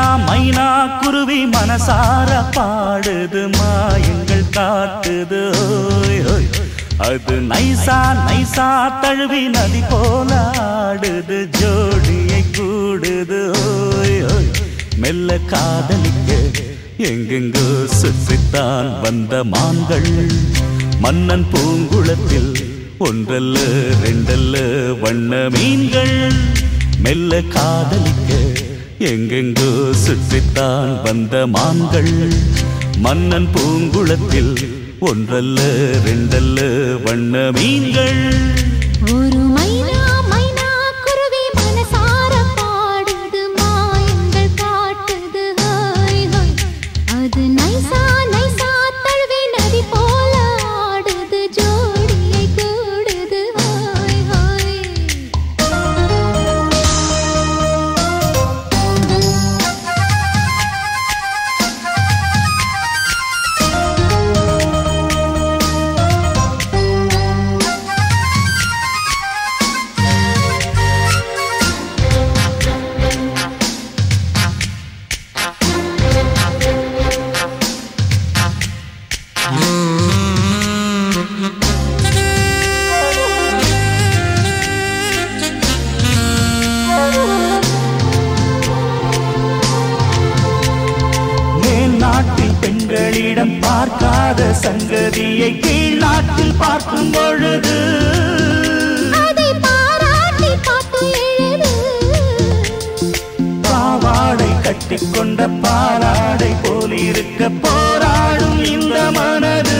மீனா மைனா குருவி மனசார பாடுது மாயங்கள் காட்டுது. அது நைசா நைசா தழுவி நதி போல ஆடுது ஜோடியை கூடுது. மெல்ல காதலிக்க எங்கெங்கு சுற்றித்தான் வந்த மான்கள். மன்னன் பூங்குளத்தில் ஒன்றல்ல ரெண்டல்ல வண்ண மீன்கள். மெல்ல காதலிக்க எங்கெங்கோ சுற்றித்தான் வந்த மான்கள். மன்னன் பூங்குளத்தில் ஒன்றல்ல ரெண்டல்ல வண்ண மீன்கள். ஒரு பெண்களிடம் பார்க்காத சங்கதியை கீழ் நாட்டில் பார்க்கும் பொழுது. பாவாடை கட்டிக்கொண்ட பாலாடை போல் இருக்க போராடும் இந்த மனது.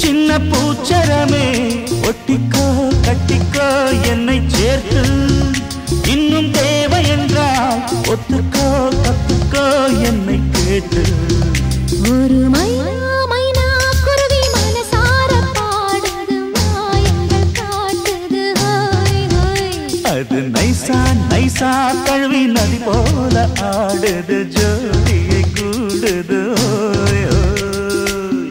சின்ன பூச்சரமே ஒட்டிக்கோ கட்டிக்கோ என்னை சேர்த்து. இன்னும் தேவை என்றால் அது நைசா நைசா கழுவி நதி போல ஆடுது ஜோடியை கூடுது ஓய், ஓய்.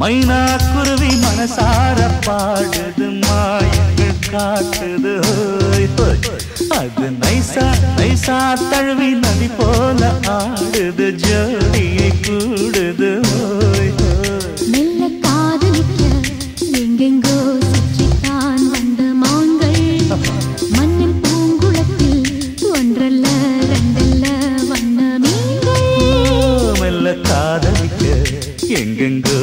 மைனா குருவி மனசார பாடுது மாயங்கள் காட்டுது. அது நைசா நைசா தழுவி நதி போல ஆடுது ஜோடியை கூடுது. எங்கெங்கோ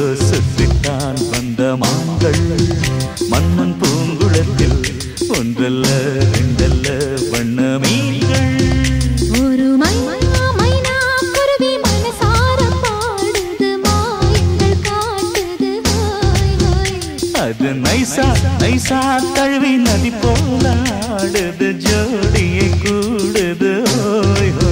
அது நைசா நைசா தழுவி நதி போலாடுது ஜோடியை கூடுது. ஓய் ஹோ